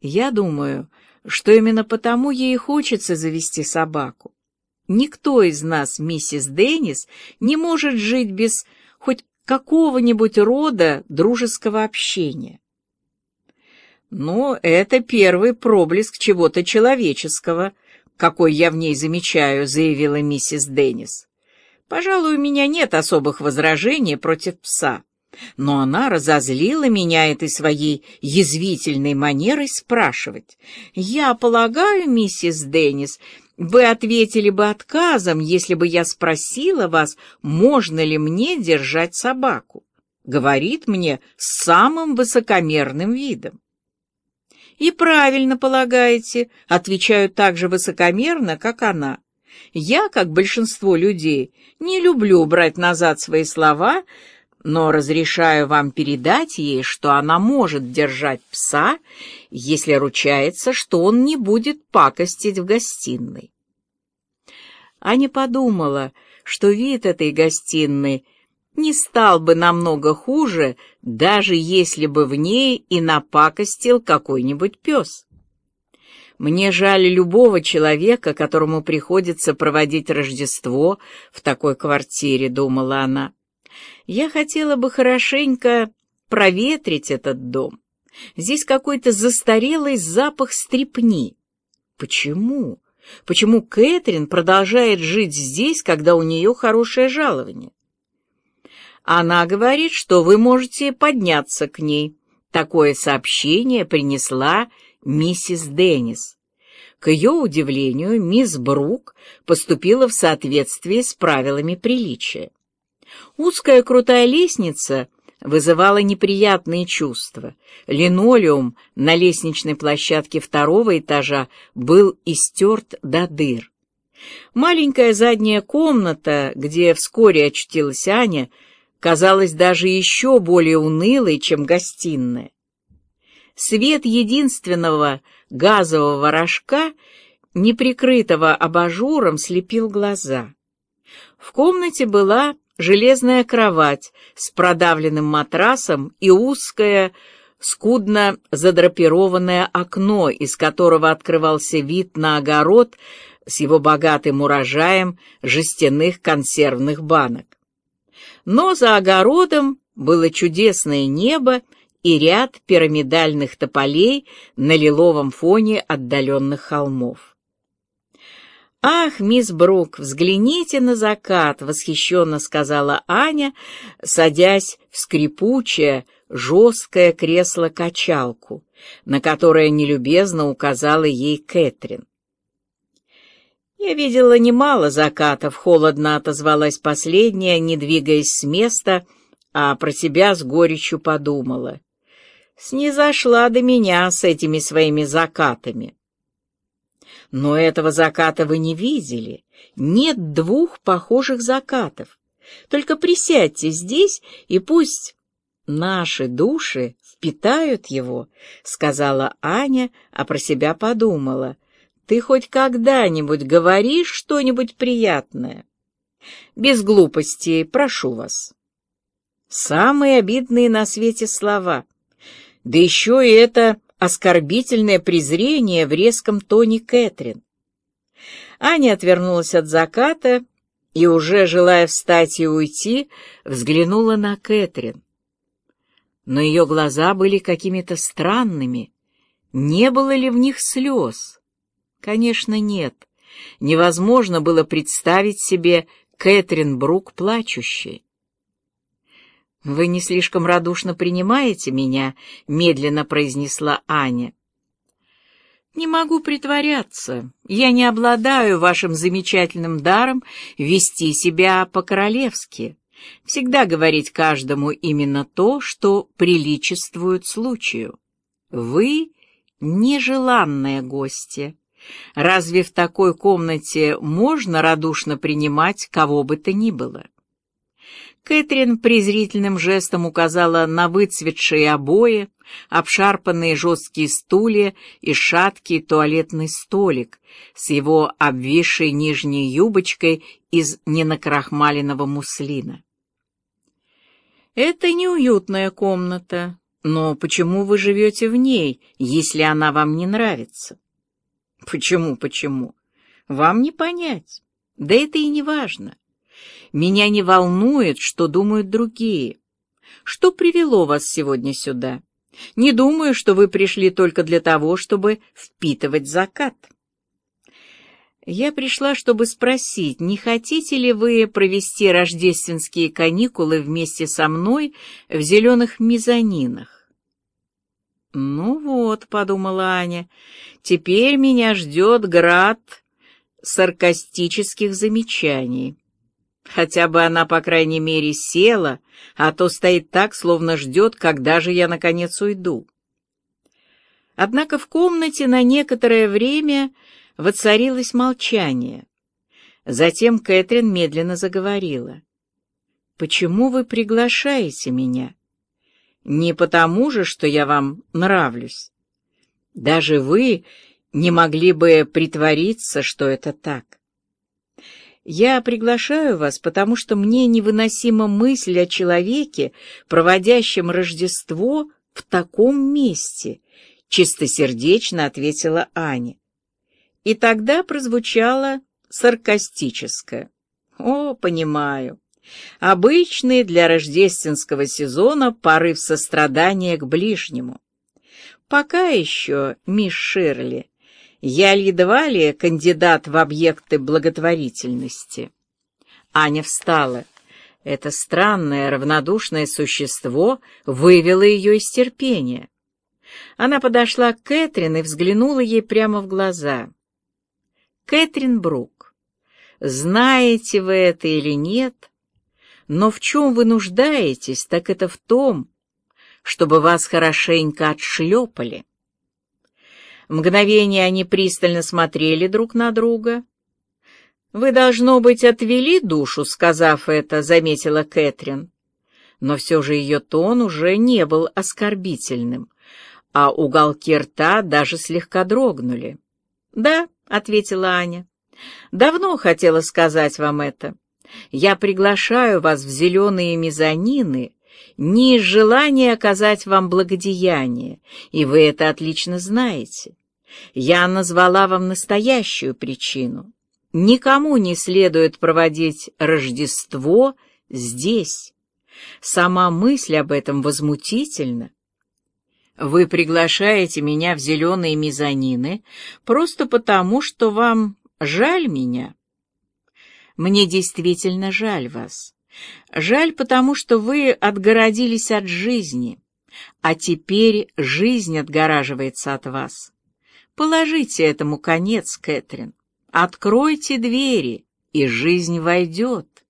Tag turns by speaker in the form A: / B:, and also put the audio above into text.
A: Я думаю, что именно потому ей хочется завести собаку. Никто из нас, миссис Деннис, не может жить без хоть какого-нибудь рода дружеского общения. Но это первый проблеск чего-то человеческого, какой я в ней замечаю, заявила миссис Деннис. Пожалуй, у меня нет особых возражений против пса. Но она разозлила меня этой своей язвительной манерой спрашивать. «Я полагаю, миссис Деннис, вы ответили бы отказом, если бы я спросила вас, можно ли мне держать собаку. Говорит мне с самым высокомерным видом. И правильно полагаете, отвечаю так же высокомерно, как она. Я, как большинство людей, не люблю брать назад свои слова, но разрешаю вам передать ей, что она может держать пса, если ручается, что он не будет пакостить в гостиной. Аня подумала, что вид этой гостиной не стал бы намного хуже, даже если бы в ней и напакостил какой-нибудь пес. Мне жаль любого человека, которому приходится проводить Рождество в такой квартире, думала она. Я хотела бы хорошенько проветрить этот дом. Здесь какой-то застарелый запах стрепни. Почему? Почему Кэтрин продолжает жить здесь, когда у нее хорошее жалование? Она говорит, что вы можете подняться к ней. Такое сообщение принесла миссис Деннис. К ее удивлению, мисс Брук поступила в соответствии с правилами приличия. Узкая крутая лестница вызывала неприятные чувства. Линолеум на лестничной площадке второго этажа был истерт до дыр. Маленькая задняя комната, где вскоре очутилась Аня, казалась даже еще более унылой, чем гостиная. Свет единственного газового рожка, неприкрытого абажуром, слепил глаза. В комнате была железная кровать с продавленным матрасом и узкое, скудно задрапированное окно, из которого открывался вид на огород с его богатым урожаем жестяных консервных банок. Но за огородом было чудесное небо и ряд пирамидальных тополей на лиловом фоне отдаленных холмов. «Ах, мисс Брук, взгляните на закат!» — восхищенно сказала Аня, садясь в скрипучее, жесткое кресло-качалку, на которое нелюбезно указала ей Кэтрин. «Я видела немало закатов», — холодно отозвалась последняя, не двигаясь с места, а про себя с горечью подумала. «Снизошла до меня с этими своими закатами». «Но этого заката вы не видели. Нет двух похожих закатов. Только присядьте здесь, и пусть наши души впитают его», — сказала Аня, а про себя подумала — ты хоть когда-нибудь говоришь что-нибудь приятное? Без глупостей, прошу вас. Самые обидные на свете слова. Да еще и это оскорбительное презрение в резком тоне Кэтрин. Аня отвернулась от заката и, уже желая встать и уйти, взглянула на Кэтрин. Но ее глаза были какими-то странными. Не было ли в них слез? Конечно, нет. Невозможно было представить себе Кэтрин Брук плачущей. «Вы не слишком радушно принимаете меня?» — медленно произнесла Аня. «Не могу притворяться. Я не обладаю вашим замечательным даром вести себя по-королевски, всегда говорить каждому именно то, что приличествует случаю. Вы — нежеланная гостья. Разве в такой комнате можно радушно принимать кого бы то ни было? Кэтрин презрительным жестом указала на выцветшие обои, обшарпанные жесткие стулья и шаткий туалетный столик с его обвисшей нижней юбочкой из ненакрахмаленного муслина. «Это неуютная комната. Но почему вы живете в ней, если она вам не нравится? Почему, почему? Вам не понять. Да это и не важно. Меня не волнует, что думают другие. Что привело вас сегодня сюда? Не думаю, что вы пришли только для того, чтобы впитывать закат. Я пришла, чтобы спросить, не хотите ли вы провести рождественские каникулы вместе со мной в зеленых мезонинах? Ну вот, подумала Аня, теперь меня ждет град саркастических замечаний. Хотя бы она, по крайней мере, села, а то стоит так, словно ждет, когда же я, наконец, уйду. Однако в комнате на некоторое время воцарилось молчание. Затем Кэтрин медленно заговорила. «Почему вы приглашаете меня? Не потому же, что я вам нравлюсь. Даже вы не могли бы притвориться, что это так. Я приглашаю вас, потому что мне невыносима мысль о человеке, проводящем Рождество в таком месте, чистосердечно ответила Аня. И тогда прозвучало саркастическое. О, понимаю. Обычный для рождественского сезона порыв сострадания к ближнему. Пока еще, мисс Ширли, я едва ли кандидат в объекты благотворительности. Аня встала. Это странное, равнодушное существо вывело ее из терпения. Она подошла к Кэтрин и взглянула ей прямо в глаза. «Кэтрин Брук, знаете вы это или нет, но в чем вы нуждаетесь, так это в том, чтобы вас хорошенько отшлепали». Мгновение они пристально смотрели друг на друга. «Вы, должно быть, отвели душу», — сказав это, заметила Кэтрин. Но все же ее тон уже не был оскорбительным, а уголки рта даже слегка дрогнули. «Да», — ответила Аня, — «давно хотела сказать вам это. Я приглашаю вас в зеленые мезонины, не из желания оказать вам благодеяние, и вы это отлично знаете. Я назвала вам настоящую причину. Никому не следует проводить Рождество здесь. Сама мысль об этом возмутительна. Вы приглашаете меня в зеленые мезонины просто потому, что вам жаль меня. Мне действительно жаль вас. Жаль потому, что вы отгородились от жизни, а теперь жизнь отгораживается от вас. Положите этому конец, Кэтрин. Откройте двери, и жизнь войдет.